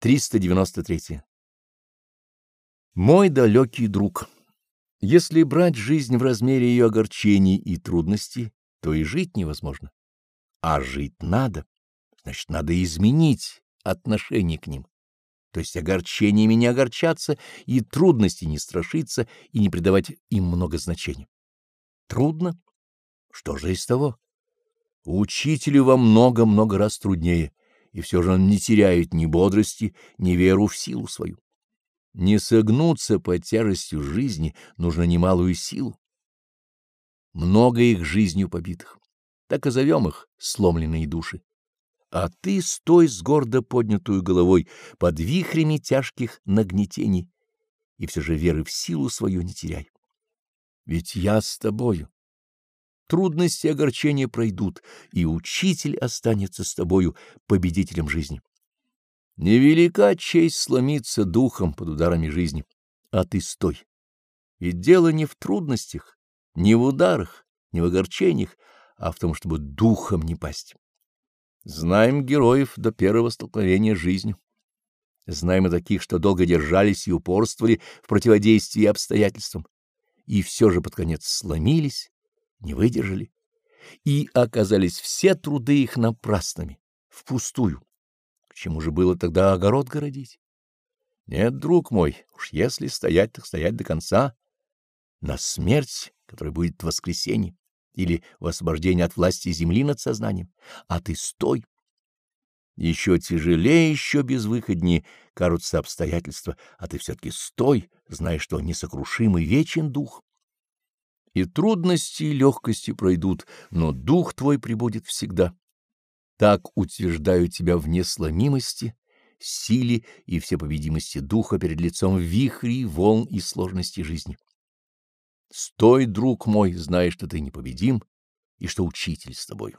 393. Мой далекий друг, если брать жизнь в размере ее огорчений и трудностей, то и жить невозможно. А жить надо, значит, надо изменить отношение к ним. То есть огорчениями не огорчаться и трудности не страшиться и не придавать им много значения. Трудно? Что же из того? Учителю во много-много раз труднее и все же он не теряет ни бодрости, ни веру в силу свою. Не согнуться под тяжестью жизни нужно немалую силу. Много их жизнью побитых, так и зовем их сломленные души. А ты стой с гордо поднятую головой под вихрями тяжких нагнетений, и все же веры в силу свою не теряй. Ведь я с тобою. Трудности и огорчения пройдут, и учитель останется с тобою победителем жизни. Невелика честь сломиться духом под ударами жизни, а ты стой. И дело не в трудностях, не в ударах, не в огорчениях, а в том, чтобы духом не пасть. Знаем героев до первого столкновения с жизнью. Знаем и таких, что долго держались и упорствовали в противодействии обстоятельствам, и все же под конец сломились не выдержали, и оказались все труды их напрасными, впустую. К чему же было тогда огород городить? Нет, друг мой, уж если стоять, так стоять до конца, на смерть, которая будет в воскресенье, или в освобождении от власти земли над сознанием, а ты стой. Еще тяжелее, еще безвыходнее кажутся обстоятельства, а ты все-таки стой, зная, что несокрушимый вечен дух. И трудности и легкости пройдут, но дух твой прибудет всегда. Так утверждаю тебя в несломимости, силе и всепобедимости духа перед лицом вихрей, волн и сложностей жизни. Стой, друг мой, зная, что ты непобедим и что учитель с тобой.